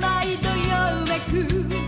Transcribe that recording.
ないとよめく